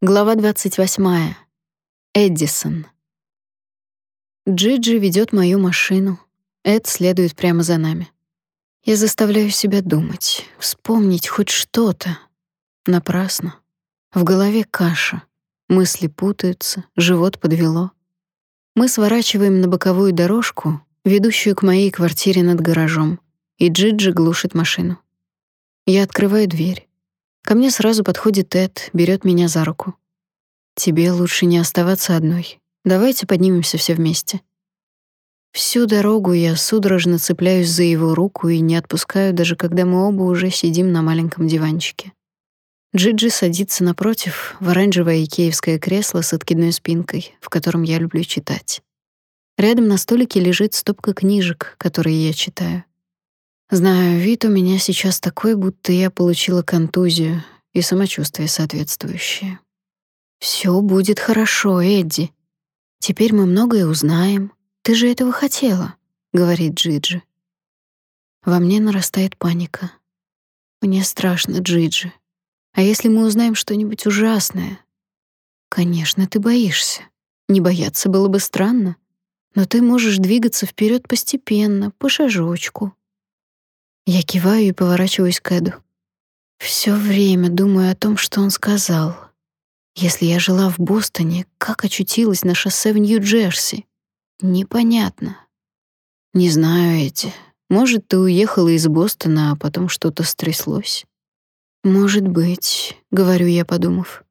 Глава 28. Эдисон. Джиджи ведет мою машину. Эд следует прямо за нами. Я заставляю себя думать, вспомнить хоть что-то. Напрасно. В голове каша. Мысли путаются, живот подвело. Мы сворачиваем на боковую дорожку, ведущую к моей квартире над гаражом, и Джиджи глушит машину. Я открываю дверь. Ко мне сразу подходит Эд, берет меня за руку. Тебе лучше не оставаться одной. Давайте поднимемся все вместе. Всю дорогу я судорожно цепляюсь за его руку и не отпускаю, даже когда мы оба уже сидим на маленьком диванчике. Джиджи садится напротив в оранжевое икеевское кресло с откидной спинкой, в котором я люблю читать. Рядом на столике лежит стопка книжек, которые я читаю. Знаю, вид у меня сейчас такой, будто я получила контузию и самочувствие соответствующее. Все будет хорошо, Эдди. Теперь мы многое узнаем. Ты же этого хотела, говорит Джиджи. Во мне нарастает паника. Мне страшно, Джиджи. А если мы узнаем что-нибудь ужасное? Конечно, ты боишься. Не бояться было бы странно, но ты можешь двигаться вперед постепенно, по шажочку, я киваю и поворачиваюсь к Эду. Всё время думаю о том, что он сказал. Если я жила в Бостоне, как очутилась на шоссе в Нью-Джерси? Непонятно. Не знаю, Эдди. Может, ты уехала из Бостона, а потом что-то стряслось. Может быть, говорю я, подумав.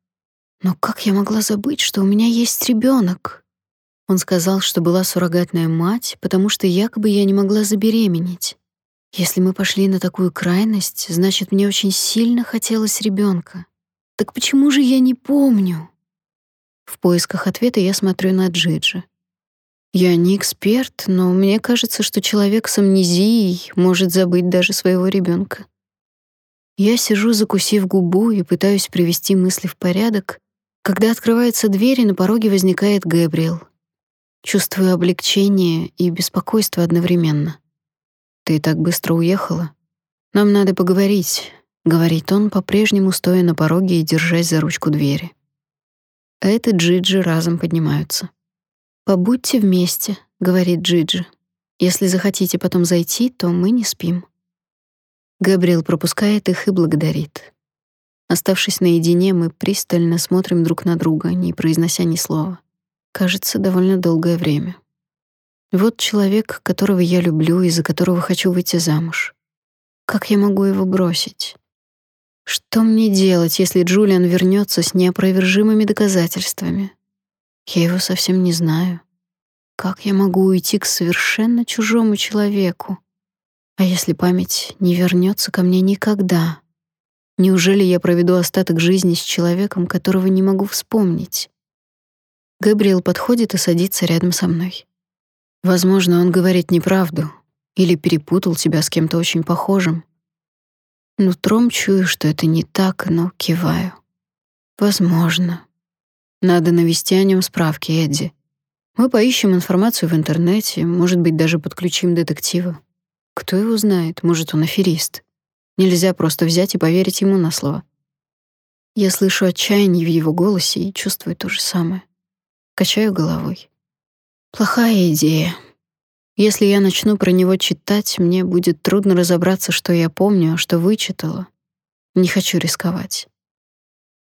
Но как я могла забыть, что у меня есть ребёнок? Он сказал, что была суррогатная мать, потому что якобы я не могла забеременеть. Если мы пошли на такую крайность, значит, мне очень сильно хотелось ребенка. Так почему же я не помню? В поисках ответа я смотрю на Джиджи. Я не эксперт, но мне кажется, что человек с амнезией может забыть даже своего ребенка. Я сижу, закусив губу и пытаюсь привести мысли в порядок, когда открывается дверь, и на пороге возникает Гэбриэл. Чувствую облегчение и беспокойство одновременно. Ты так быстро уехала? Нам надо поговорить, говорит он, по-прежнему стоя на пороге и держась за ручку двери. А это Джиджи разом поднимаются. Побудьте вместе, говорит Джиджи. Если захотите потом зайти, то мы не спим. Габриэл пропускает их и благодарит. Оставшись наедине, мы пристально смотрим друг на друга, не произнося ни слова. Кажется, довольно долгое время. Вот человек, которого я люблю и за которого хочу выйти замуж. Как я могу его бросить? Что мне делать, если Джулиан вернется с неопровержимыми доказательствами? Я его совсем не знаю. Как я могу уйти к совершенно чужому человеку? А если память не вернется ко мне никогда? Неужели я проведу остаток жизни с человеком, которого не могу вспомнить? Габриэл подходит и садится рядом со мной. Возможно, он говорит неправду или перепутал тебя с кем-то очень похожим. Нутром чую, что это не так, но киваю. Возможно. Надо навести о нем справки, Эдди. Мы поищем информацию в интернете, может быть, даже подключим детектива. Кто его знает, может, он аферист. Нельзя просто взять и поверить ему на слово. Я слышу отчаяние в его голосе и чувствую то же самое. Качаю головой. Плохая идея. Если я начну про него читать, мне будет трудно разобраться, что я помню, а что вычитала. Не хочу рисковать.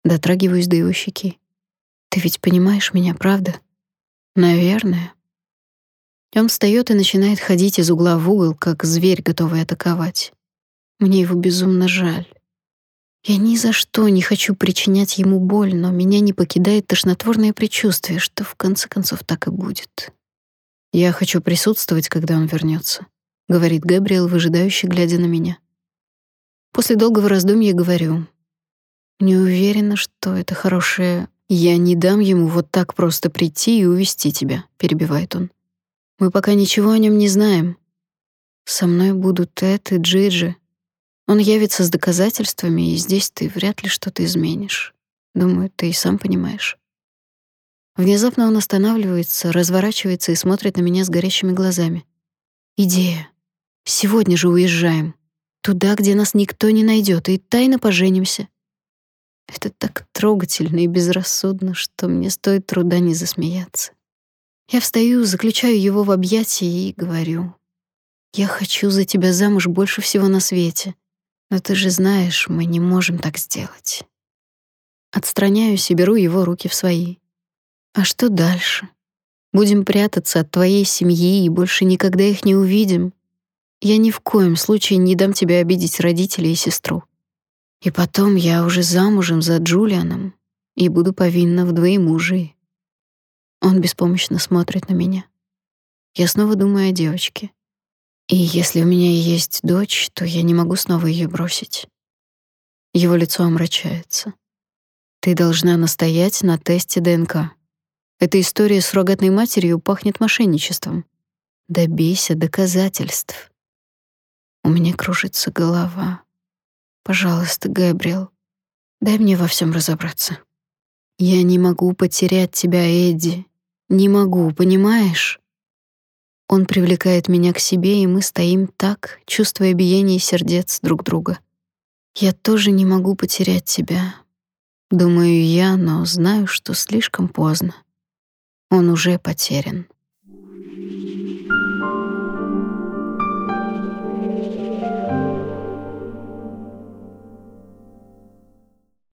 Дотрагиваюсь до его щеки. Ты ведь понимаешь меня, правда? Наверное. Он встает и начинает ходить из угла в угол, как зверь, готовый атаковать. Мне его безумно жаль. Я ни за что не хочу причинять ему боль, но меня не покидает тошнотворное предчувствие, что в конце концов так и будет. Я хочу присутствовать, когда он вернется, говорит Габриэл, выжидающе глядя на меня. После долгого раздумья говорю: "Не уверена, что это хорошее. Я не дам ему вот так просто прийти и увести тебя", перебивает он. "Мы пока ничего о нем не знаем. Со мной будут Эд и Джиджи, он явится с доказательствами, и здесь ты вряд ли что-то изменишь. Думаю, ты и сам понимаешь. Внезапно он останавливается, разворачивается и смотрит на меня с горящими глазами. Идея. Сегодня же уезжаем. Туда, где нас никто не найдет, и тайно поженимся. Это так трогательно и безрассудно, что мне стоит труда не засмеяться. Я встаю, заключаю его в объятия и говорю: "Я хочу за тебя замуж больше всего на свете, но ты же знаешь, мы не можем так сделать". Отстраняюсь и беру его руки в свои. А что дальше? Будем прятаться от твоей семьи и больше никогда их не увидим. Я ни в коем случае не дам тебе обидеть родителей и сестру. И потом я уже замужем за Джулианом и буду повинна в двоемужии. Он беспомощно смотрит на меня. Я снова думаю о девочке. И если у меня есть дочь, то я не могу снова ее бросить. Его лицо омрачается. Ты должна настоять на тесте ДНК. Эта история с рогатной матерью пахнет мошенничеством. Добейся доказательств. У меня кружится голова. Пожалуйста, Габриэл, дай мне во всем разобраться. Я не могу потерять тебя, Эдди. Не могу, понимаешь? Он привлекает меня к себе, и мы стоим так, чувствуя биение сердец друг друга. Я тоже не могу потерять тебя. Думаю я, но знаю, что слишком поздно. Он уже потерян.